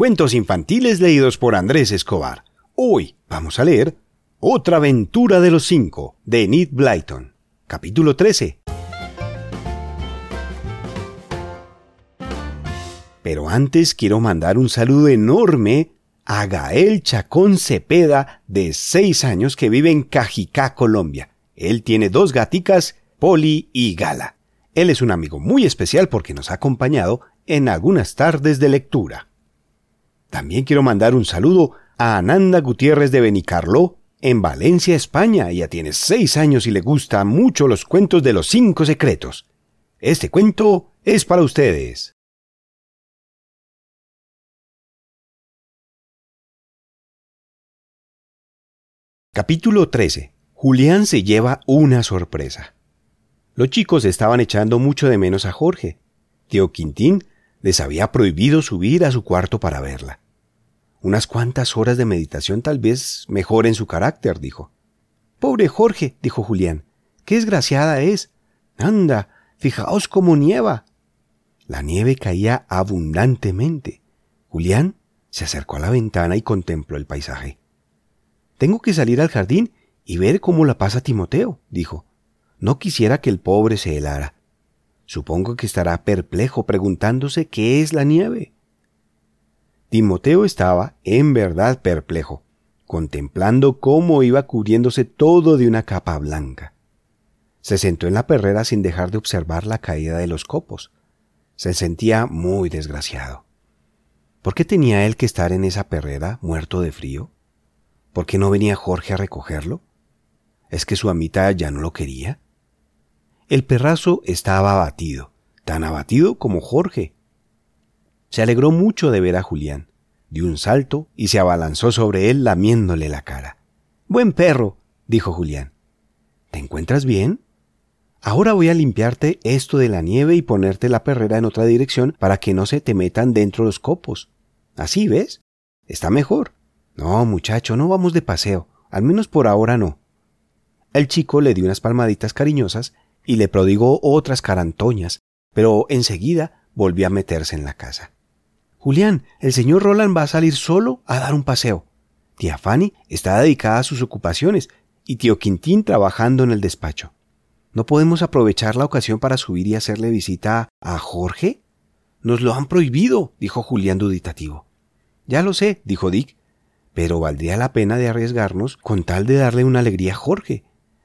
Cuentos infantiles leídos por Andrés Escobar. Hoy vamos a leer Otra aventura de los cinco, de Enid Blyton. Capítulo 13. Pero antes quiero mandar un saludo enorme a Gael Chacón Cepeda, de 6 años, que vive en Cajicá, Colombia. Él tiene dos gaticas, Poli y Gala. Él es un amigo muy especial porque nos ha acompañado en algunas tardes de lectura. También quiero mandar un saludo a Ananda Gutiérrez de Benicarló, en Valencia, España. Ella tiene seis años y le gustan mucho los cuentos de los cinco secretos. Este cuento es para ustedes. Capítulo 13. Julián se lleva una sorpresa. Los chicos estaban echando mucho de menos a Jorge. Tío Quintín les había prohibido subir a su cuarto para verla. Unas cuantas horas de meditación tal vez mejoren su carácter, dijo. Pobre Jorge, dijo Julián, qué desgraciada es. Anda, fijaos cómo nieva. La nieve caía abundantemente. Julián se acercó a la ventana y contempló el paisaje. Tengo que salir al jardín y ver cómo la pasa Timoteo, dijo. No quisiera que el pobre se helara. Supongo que estará perplejo preguntándose qué es la nieve. Timoteo estaba, en verdad, perplejo, contemplando cómo iba cubriéndose todo de una capa blanca. Se sentó en la perrera sin dejar de observar la caída de los copos. Se sentía muy desgraciado. ¿Por qué tenía él que estar en esa perrera muerto de frío? ¿Por qué no venía Jorge a recogerlo? ¿Es que su amita ya no lo quería? El perrazo estaba abatido, tan abatido como Jorge. Se alegró mucho de ver a Julián. Dio un salto y se abalanzó sobre él lamiéndole la cara. Buen perro, dijo Julián. ¿Te encuentras bien? Ahora voy a limpiarte esto de la nieve y ponerte la perrera en otra dirección para que no se te metan dentro los copos. Así, ¿ves? Está mejor. No, muchacho, no vamos de paseo. Al menos por ahora no. El chico le dio unas palmaditas cariñosas y le prodigó otras carantoñas, pero enseguida volvió a meterse en la casa. Julián, el señor Roland va a salir solo a dar un paseo. Tía Fanny está dedicada a sus ocupaciones y tío Quintín trabajando en el despacho. ¿No podemos aprovechar la ocasión para subir y hacerle visita a Jorge? Nos lo han prohibido, dijo Julián duditativo. Ya lo sé, dijo Dick, pero valdría la pena de arriesgarnos con tal de darle una alegría a Jorge.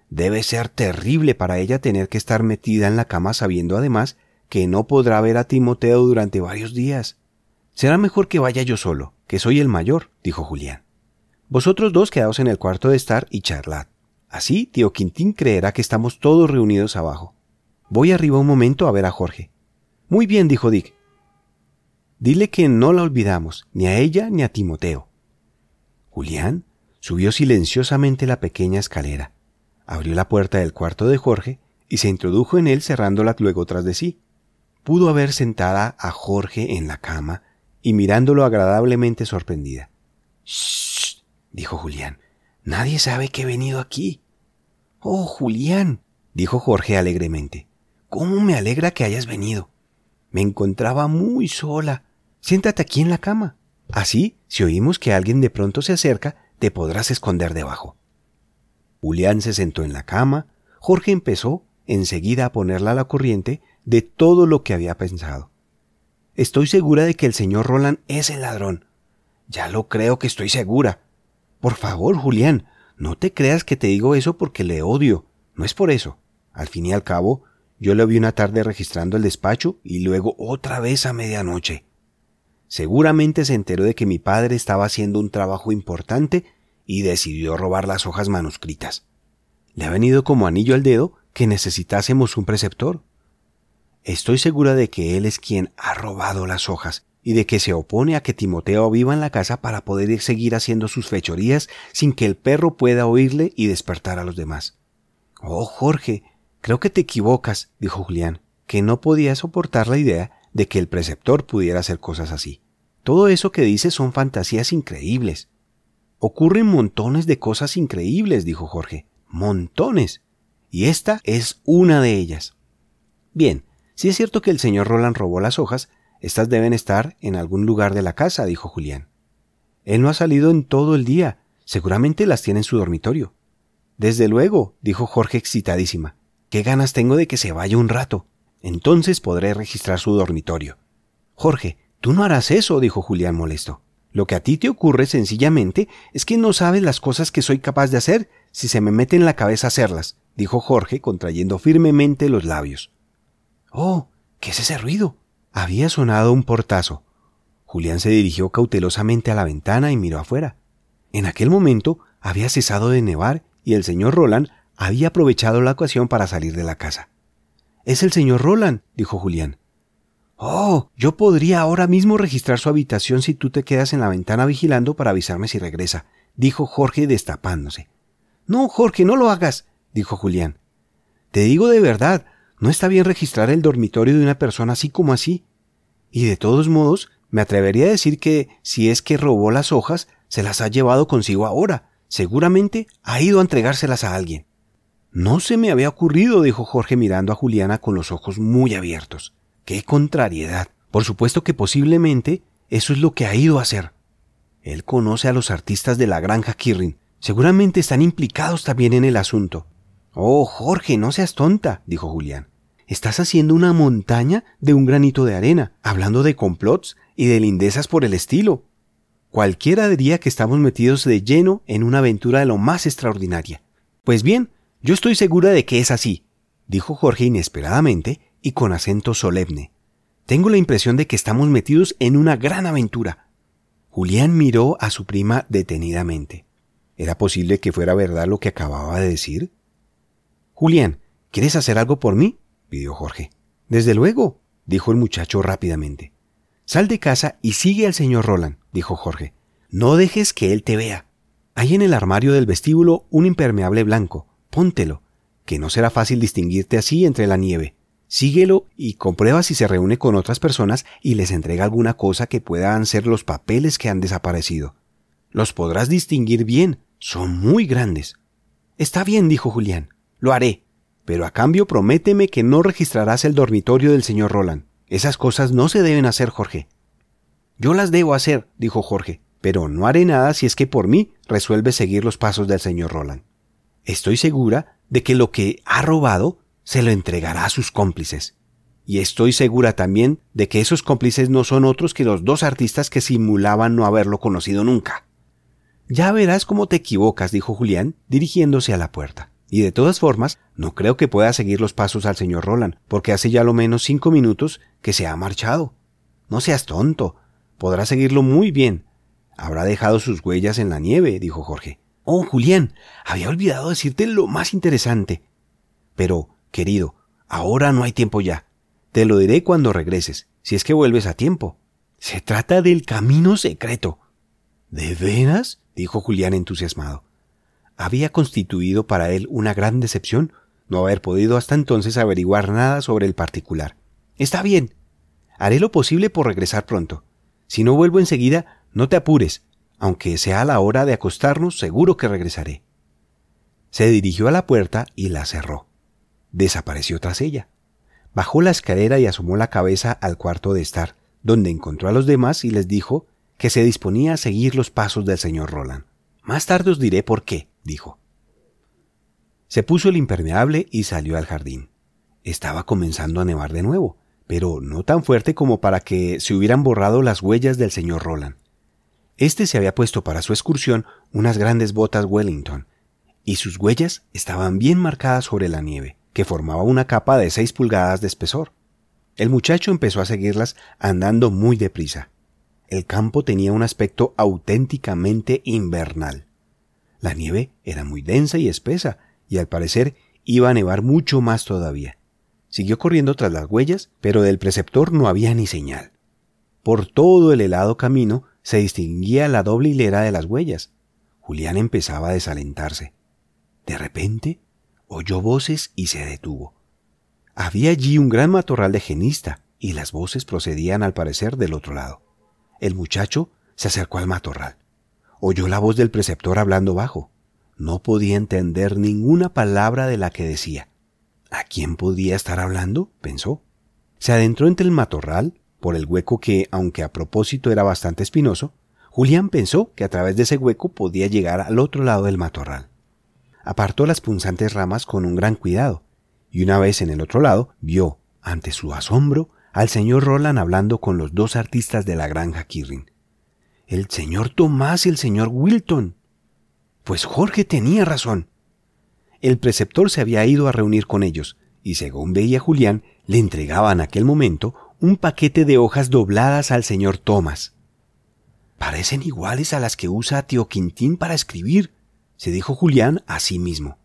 Debe ser terrible para ella tener que estar metida en la cama sabiendo además que no podrá ver a Timoteo durante varios días. Será mejor que vaya yo solo, que soy el mayor, dijo Julián. Vosotros dos quedaos en el cuarto de estar y charlad. Así tío Quintín creerá que estamos todos reunidos abajo. Voy arriba un momento a ver a Jorge. Muy bien, dijo Dick. Dile que no la olvidamos, ni a ella ni a Timoteo. Julián subió silenciosamente la pequeña escalera abrió la puerta del cuarto de Jorge y se introdujo en él cerrándola luego tras de sí. Pudo haber sentada a Jorge en la cama y mirándolo agradablemente sorprendida. Shh, dijo Julián. Nadie sabe que he venido aquí. Oh, Julián, dijo Jorge alegremente. ¿Cómo me alegra que hayas venido? Me encontraba muy sola. Siéntate aquí en la cama. Así, si oímos que alguien de pronto se acerca, te podrás esconder debajo. Julián se sentó en la cama, Jorge empezó enseguida a ponerla a la corriente de todo lo que había pensado. Estoy segura de que el señor Roland es el ladrón. Ya lo creo que estoy segura. Por favor, Julián, no te creas que te digo eso porque le odio. No es por eso. Al fin y al cabo, yo le vi una tarde registrando el despacho y luego otra vez a medianoche. Seguramente se enteró de que mi padre estaba haciendo un trabajo importante y decidió robar las hojas manuscritas. Le ha venido como anillo al dedo que necesitásemos un preceptor. Estoy segura de que él es quien ha robado las hojas y de que se opone a que Timoteo viva en la casa para poder seguir haciendo sus fechorías sin que el perro pueda oírle y despertar a los demás. Oh, Jorge, creo que te equivocas, dijo Julián, que no podía soportar la idea de que el preceptor pudiera hacer cosas así. Todo eso que dices son fantasías increíbles. Ocurren montones de cosas increíbles, dijo Jorge. Montones. Y esta es una de ellas. Bien, si es cierto que el señor Roland robó las hojas, Estas deben estar en algún lugar de la casa, dijo Julián. Él no ha salido en todo el día. Seguramente las tiene en su dormitorio. Desde luego, dijo Jorge excitadísima. Qué ganas tengo de que se vaya un rato. Entonces podré registrar su dormitorio. Jorge, tú no harás eso, dijo Julián molesto. Lo que a ti te ocurre sencillamente es que no sabes las cosas que soy capaz de hacer si se me mete en la cabeza hacerlas, dijo Jorge contrayendo firmemente los labios. Oh, ¿qué es ese ruido? Había sonado un portazo. Julián se dirigió cautelosamente a la ventana y miró afuera. En aquel momento había cesado de nevar y el señor Roland había aprovechado la ocasión para salir de la casa. Es el señor Roland, dijo Julián. Oh, yo podría ahora mismo registrar su habitación si tú te quedas en la ventana vigilando para avisarme si regresa, dijo Jorge destapándose. No, Jorge, no lo hagas, dijo Julián. Te digo de verdad, no está bien registrar el dormitorio de una persona así como así. Y de todos modos, me atrevería a decir que si es que robó las hojas, se las ha llevado consigo ahora. Seguramente ha ido a entregárselas a alguien. No se me había ocurrido, dijo Jorge mirando a Juliana con los ojos muy abiertos. ¡Qué contrariedad! Por supuesto que posiblemente eso es lo que ha ido a hacer. Él conoce a los artistas de la granja Kirrin. Seguramente están implicados también en el asunto. Oh, Jorge, no seas tonta, dijo Julián. Estás haciendo una montaña de un granito de arena, hablando de complots y de lindezas por el estilo. Cualquiera diría que estamos metidos de lleno en una aventura de lo más extraordinaria. Pues bien, yo estoy segura de que es así, dijo Jorge inesperadamente y con acento solemne. Tengo la impresión de que estamos metidos en una gran aventura. Julián miró a su prima detenidamente. ¿Era posible que fuera verdad lo que acababa de decir? Julián, ¿quieres hacer algo por mí? pidió Jorge. Desde luego, dijo el muchacho rápidamente. Sal de casa y sigue al señor Roland, dijo Jorge. No dejes que él te vea. Hay en el armario del vestíbulo un impermeable blanco. Póntelo, que no será fácil distinguirte así entre la nieve. Síguelo y comprueba si se reúne con otras personas y les entrega alguna cosa que puedan ser los papeles que han desaparecido. Los podrás distinguir bien, son muy grandes. Está bien, dijo Julián, lo haré, pero a cambio prométeme que no registrarás el dormitorio del señor Roland. Esas cosas no se deben hacer, Jorge. Yo las debo hacer, dijo Jorge, pero no haré nada si es que por mí resuelve seguir los pasos del señor Roland. Estoy segura de que lo que ha robado se lo entregará a sus cómplices. Y estoy segura también de que esos cómplices no son otros que los dos artistas que simulaban no haberlo conocido nunca. Ya verás cómo te equivocas, dijo Julián, dirigiéndose a la puerta. Y de todas formas, no creo que pueda seguir los pasos al señor Roland, porque hace ya lo menos cinco minutos que se ha marchado. No seas tonto. Podrá seguirlo muy bien. Habrá dejado sus huellas en la nieve, dijo Jorge. Oh, Julián, había olvidado decirte lo más interesante. Pero, querido, ahora no hay tiempo ya. Te lo diré cuando regreses, si es que vuelves a tiempo. Se trata del camino secreto. ¿De veras? dijo Julián entusiasmado. Había constituido para él una gran decepción no haber podido hasta entonces averiguar nada sobre el particular. Está bien. Haré lo posible por regresar pronto. Si no vuelvo enseguida, no te apures. Aunque sea la hora de acostarnos, seguro que regresaré. Se dirigió a la puerta y la cerró desapareció tras ella. Bajó la escalera y asomó la cabeza al cuarto de estar, donde encontró a los demás y les dijo que se disponía a seguir los pasos del señor Roland. Más tarde os diré por qué, dijo. Se puso el impermeable y salió al jardín. Estaba comenzando a nevar de nuevo, pero no tan fuerte como para que se hubieran borrado las huellas del señor Roland. Este se había puesto para su excursión unas grandes botas Wellington, y sus huellas estaban bien marcadas sobre la nieve que formaba una capa de seis pulgadas de espesor. El muchacho empezó a seguirlas andando muy deprisa. El campo tenía un aspecto auténticamente invernal. La nieve era muy densa y espesa, y al parecer iba a nevar mucho más todavía. Siguió corriendo tras las huellas, pero del preceptor no había ni señal. Por todo el helado camino se distinguía la doble hilera de las huellas. Julián empezaba a desalentarse. De repente oyó voces y se detuvo. Había allí un gran matorral de genista, y las voces procedían al parecer del otro lado. El muchacho se acercó al matorral. Oyó la voz del preceptor hablando bajo. No podía entender ninguna palabra de la que decía. ¿A quién podía estar hablando? pensó. Se adentró entre el matorral, por el hueco que, aunque a propósito era bastante espinoso, Julián pensó que a través de ese hueco podía llegar al otro lado del matorral. Apartó las punzantes ramas con un gran cuidado, y una vez en el otro lado vio, ante su asombro, al señor Roland hablando con los dos artistas de la granja Kirrin. El señor Tomás y el señor Wilton. Pues Jorge tenía razón. El preceptor se había ido a reunir con ellos, y según veía Julián, le entregaba en aquel momento un paquete de hojas dobladas al señor Tomás. Parecen iguales a las que usa tío Quintín para escribir, se dijo Julián a sí mismo.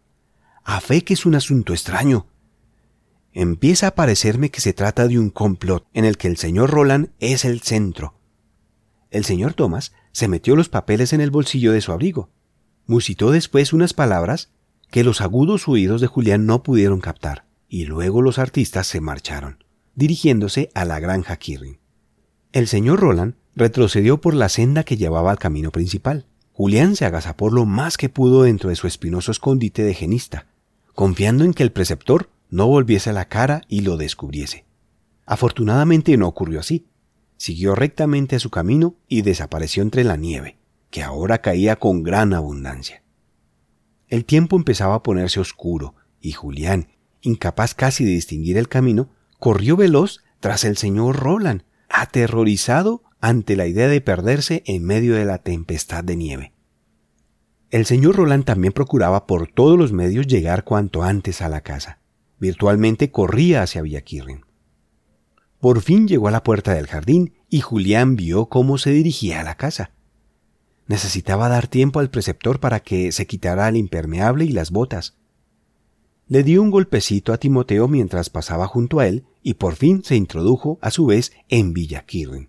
A fe que es un asunto extraño. Empieza a parecerme que se trata de un complot en el que el señor Roland es el centro. El señor Tomás se metió los papeles en el bolsillo de su abrigo. Musitó después unas palabras que los agudos oídos de Julián no pudieron captar, y luego los artistas se marcharon, dirigiéndose a la granja Kirrin. El señor Roland retrocedió por la senda que llevaba al camino principal. Julián se agazapó lo más que pudo dentro de su espinoso escondite de genista, confiando en que el preceptor no volviese la cara y lo descubriese. Afortunadamente no ocurrió así. Siguió rectamente su camino y desapareció entre la nieve, que ahora caía con gran abundancia. El tiempo empezaba a ponerse oscuro, y Julián, incapaz casi de distinguir el camino, corrió veloz tras el señor Roland, aterrorizado ante la idea de perderse en medio de la tempestad de nieve. El señor Roland también procuraba por todos los medios llegar cuanto antes a la casa. Virtualmente corría hacia Villaquirrin. Por fin llegó a la puerta del jardín y Julián vio cómo se dirigía a la casa. Necesitaba dar tiempo al preceptor para que se quitara el impermeable y las botas. Le dio un golpecito a Timoteo mientras pasaba junto a él y por fin se introdujo a su vez en Villaquirrin.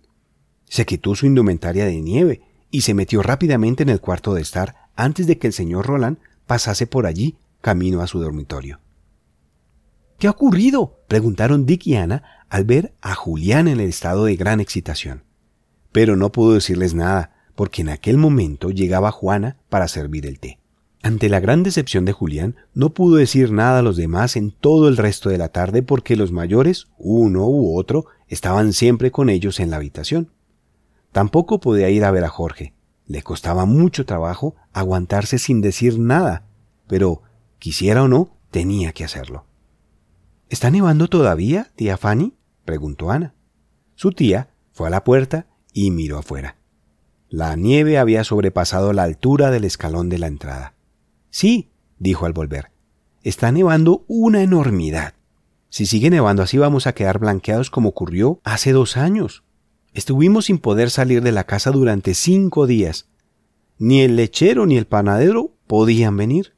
Se quitó su indumentaria de nieve y se metió rápidamente en el cuarto de estar antes de que el señor Roland pasase por allí camino a su dormitorio. ¿Qué ha ocurrido? preguntaron Dick y Ana al ver a Julián en el estado de gran excitación. Pero no pudo decirles nada, porque en aquel momento llegaba Juana para servir el té. Ante la gran decepción de Julián, no pudo decir nada a los demás en todo el resto de la tarde porque los mayores, uno u otro, estaban siempre con ellos en la habitación. Tampoco podía ir a ver a Jorge. Le costaba mucho trabajo aguantarse sin decir nada, pero, quisiera o no, tenía que hacerlo. ¿Está nevando todavía, tía Fanny? Preguntó Ana. Su tía fue a la puerta y miró afuera. La nieve había sobrepasado la altura del escalón de la entrada. Sí, dijo al volver. Está nevando una enormidad. Si sigue nevando así vamos a quedar blanqueados como ocurrió hace dos años. Estuvimos sin poder salir de la casa durante cinco días. Ni el lechero ni el panadero podían venir.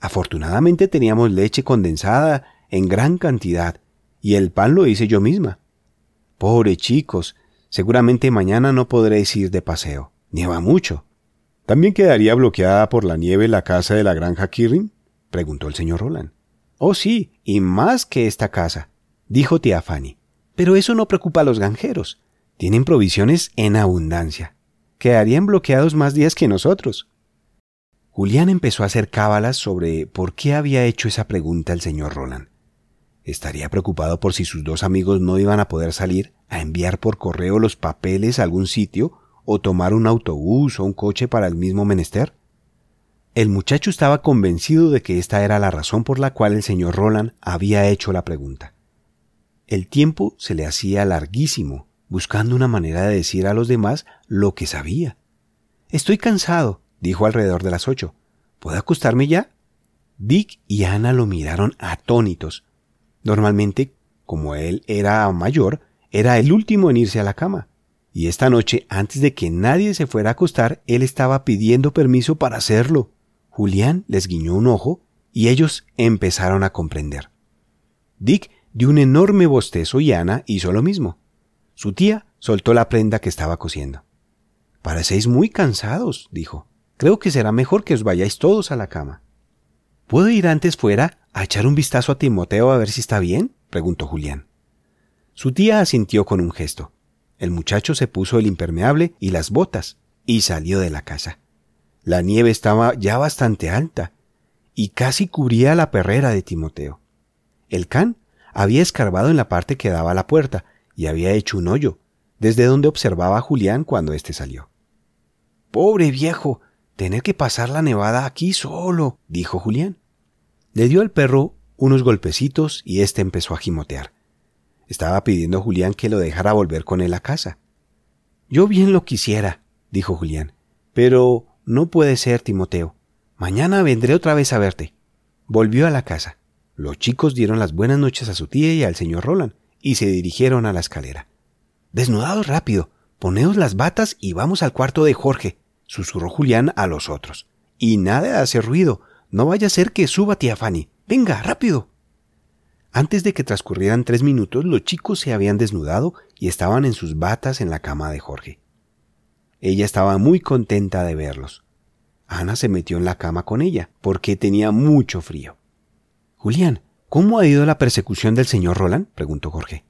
Afortunadamente teníamos leche condensada en gran cantidad, y el pan lo hice yo misma. Pobre chicos, seguramente mañana no podréis ir de paseo. Nieva mucho. ¿También quedaría bloqueada por la nieve la casa de la granja Kirrin? preguntó el señor Roland. Oh sí, y más que esta casa, dijo tía Fanny. Pero eso no preocupa a los granjeros. Tienen provisiones en abundancia. Quedarían bloqueados más días que nosotros. Julián empezó a hacer cábalas sobre por qué había hecho esa pregunta el señor Roland. Estaría preocupado por si sus dos amigos no iban a poder salir a enviar por correo los papeles a algún sitio o tomar un autobús o un coche para el mismo menester. El muchacho estaba convencido de que esta era la razón por la cual el señor Roland había hecho la pregunta. El tiempo se le hacía larguísimo, buscando una manera de decir a los demás lo que sabía. Estoy cansado, dijo alrededor de las ocho. ¿Puedo acostarme ya? Dick y Ana lo miraron atónitos. Normalmente, como él era mayor, era el último en irse a la cama. Y esta noche, antes de que nadie se fuera a acostar, él estaba pidiendo permiso para hacerlo. Julián les guiñó un ojo y ellos empezaron a comprender. Dick dio un enorme bostezo y Ana hizo lo mismo. Su tía soltó la prenda que estaba cosiendo. Parecéis muy cansados, dijo. Creo que será mejor que os vayáis todos a la cama. ¿Puedo ir antes fuera a echar un vistazo a Timoteo a ver si está bien? preguntó Julián. Su tía asintió con un gesto. El muchacho se puso el impermeable y las botas y salió de la casa. La nieve estaba ya bastante alta y casi cubría la perrera de Timoteo. El can había escarbado en la parte que daba a la puerta y había hecho un hoyo, desde donde observaba a Julián cuando éste salió. Pobre viejo, tener que pasar la nevada aquí solo, dijo Julián. Le dio al perro unos golpecitos y éste empezó a gimotear. Estaba pidiendo a Julián que lo dejara volver con él a casa. Yo bien lo quisiera, dijo Julián, pero no puede ser, Timoteo. Mañana vendré otra vez a verte. Volvió a la casa. Los chicos dieron las buenas noches a su tía y al señor Roland y se dirigieron a la escalera. Desnudados rápido, poneos las batas y vamos al cuarto de Jorge, susurró Julián a los otros. Y nada de hacer ruido, no vaya a ser que suba tía Fanny. Venga, rápido. Antes de que transcurrieran tres minutos, los chicos se habían desnudado y estaban en sus batas en la cama de Jorge. Ella estaba muy contenta de verlos. Ana se metió en la cama con ella, porque tenía mucho frío. Julián, ¿cómo ha ido la persecución del señor Roland? preguntó Jorge.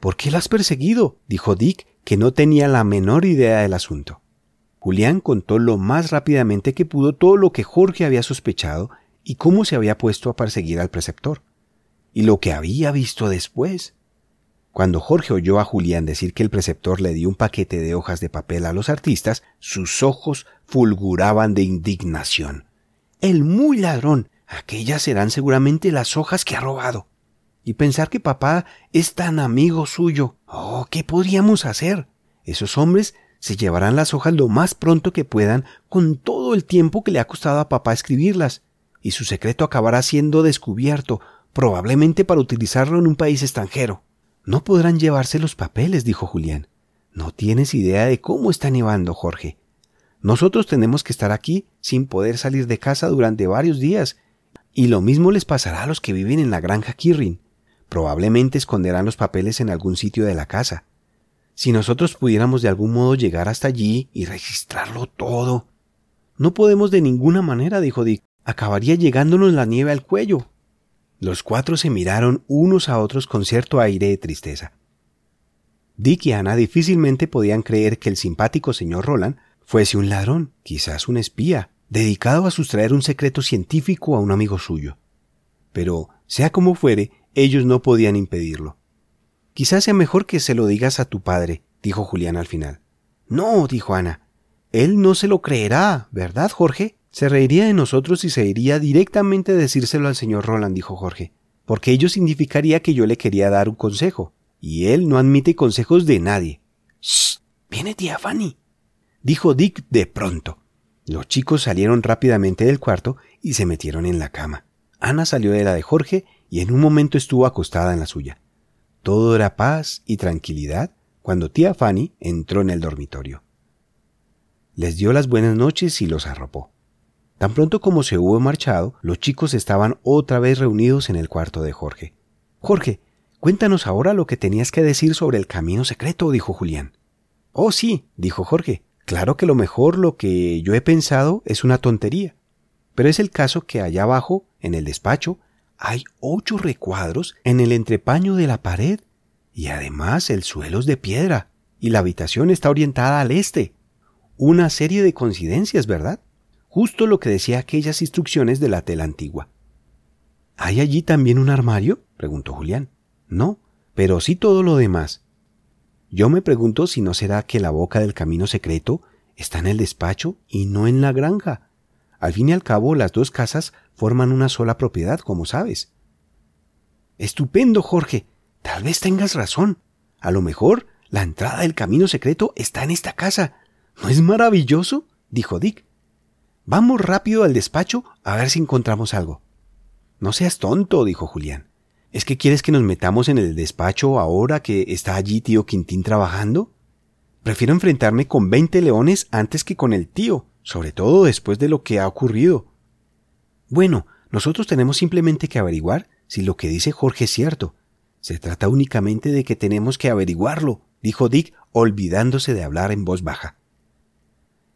¿Por qué la has perseguido? dijo Dick, que no tenía la menor idea del asunto. Julián contó lo más rápidamente que pudo todo lo que Jorge había sospechado y cómo se había puesto a perseguir al preceptor y lo que había visto después. Cuando Jorge oyó a Julián decir que el preceptor le dio un paquete de hojas de papel a los artistas, sus ojos fulguraban de indignación. El muy ladrón. Aquellas serán seguramente las hojas que ha robado. Y pensar que papá es tan amigo suyo. Oh, ¿qué podríamos hacer? Esos hombres se llevarán las hojas lo más pronto que puedan con todo el tiempo que le ha costado a papá escribirlas, y su secreto acabará siendo descubierto, probablemente para utilizarlo en un país extranjero. No podrán llevarse los papeles, dijo Julián. No tienes idea de cómo está nevando, Jorge. Nosotros tenemos que estar aquí sin poder salir de casa durante varios días, y lo mismo les pasará a los que viven en la granja Kirrin. Probablemente esconderán los papeles en algún sitio de la casa. Si nosotros pudiéramos de algún modo llegar hasta allí y registrarlo todo. No podemos de ninguna manera, dijo Dick. Acabaría llegándonos la nieve al cuello. Los cuatro se miraron unos a otros con cierto aire de tristeza. Dick y Ana difícilmente podían creer que el simpático señor Roland fuese un ladrón, quizás un espía, dedicado a sustraer un secreto científico a un amigo suyo. Pero, sea como fuere, ellos no podían impedirlo. Quizás sea mejor que se lo digas a tu padre, dijo Julián al final. No, dijo Ana. Él no se lo creerá, ¿verdad, Jorge? Se reiría de nosotros y se iría directamente a decírselo al señor Roland, dijo Jorge, porque ello significaría que yo le quería dar un consejo, y él no admite consejos de nadie. ¡Shh! Viene tía Fanny, dijo Dick de pronto. Los chicos salieron rápidamente del cuarto y se metieron en la cama. Ana salió de la de Jorge y en un momento estuvo acostada en la suya. Todo era paz y tranquilidad cuando tía Fanny entró en el dormitorio. Les dio las buenas noches y los arropó. Tan pronto como se hubo marchado, los chicos estaban otra vez reunidos en el cuarto de Jorge. Jorge, cuéntanos ahora lo que tenías que decir sobre el camino secreto, dijo Julián. Oh, sí, dijo Jorge. Claro que lo mejor lo que yo he pensado es una tontería. Pero es el caso que allá abajo, en el despacho, hay ocho recuadros en el entrepaño de la pared, y además el suelo es de piedra, y la habitación está orientada al este. Una serie de coincidencias, ¿verdad? justo lo que decía aquellas instrucciones de la tela antigua. ¿Hay allí también un armario? preguntó Julián. No, pero sí todo lo demás. Yo me pregunto si no será que la boca del camino secreto está en el despacho y no en la granja. Al fin y al cabo, las dos casas forman una sola propiedad, como sabes. Estupendo, Jorge. Tal vez tengas razón. A lo mejor la entrada del camino secreto está en esta casa. ¿No es maravilloso? dijo Dick. Vamos rápido al despacho a ver si encontramos algo. No seas tonto, dijo Julián. ¿Es que quieres que nos metamos en el despacho ahora que está allí tío Quintín trabajando? Prefiero enfrentarme con veinte leones antes que con el tío, sobre todo después de lo que ha ocurrido. Bueno, nosotros tenemos simplemente que averiguar si lo que dice Jorge es cierto. Se trata únicamente de que tenemos que averiguarlo, dijo Dick, olvidándose de hablar en voz baja.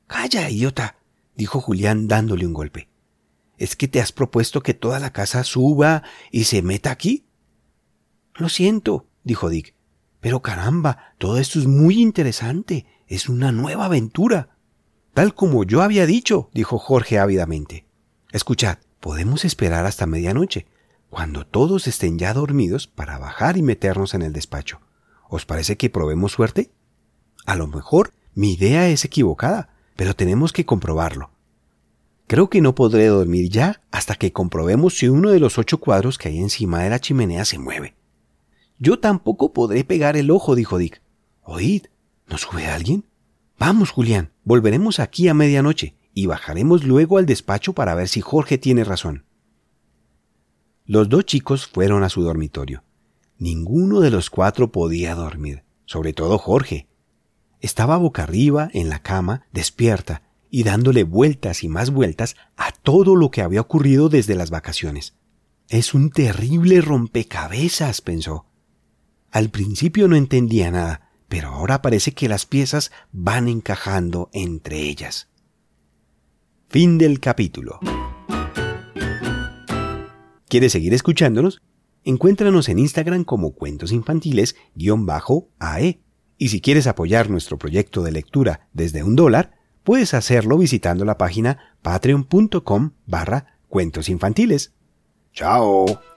Calla, idiota, dijo Julián dándole un golpe. ¿Es que te has propuesto que toda la casa suba y se meta aquí? Lo siento, dijo Dick. Pero caramba, todo esto es muy interesante. Es una nueva aventura. Tal como yo había dicho, dijo Jorge ávidamente. Escuchad, podemos esperar hasta medianoche, cuando todos estén ya dormidos para bajar y meternos en el despacho. ¿Os parece que probemos suerte? A lo mejor mi idea es equivocada, pero tenemos que comprobarlo. Creo que no podré dormir ya hasta que comprobemos si uno de los ocho cuadros que hay encima de la chimenea se mueve. Yo tampoco podré pegar el ojo, dijo Dick. Oíd, ¿no sube alguien? Vamos, Julián, volveremos aquí a medianoche y bajaremos luego al despacho para ver si Jorge tiene razón. Los dos chicos fueron a su dormitorio. Ninguno de los cuatro podía dormir, sobre todo Jorge. Estaba boca arriba en la cama, despierta, y dándole vueltas y más vueltas a todo lo que había ocurrido desde las vacaciones. Es un terrible rompecabezas, pensó. Al principio no entendía nada, pero ahora parece que las piezas van encajando entre ellas. Fin del capítulo. ¿Quieres seguir escuchándonos? Encuéntranos en Instagram como Cuentos Infantiles-AE. Y si quieres apoyar nuestro proyecto de lectura desde un dólar, puedes hacerlo visitando la página patreon.com barra cuentos. ¡Chao!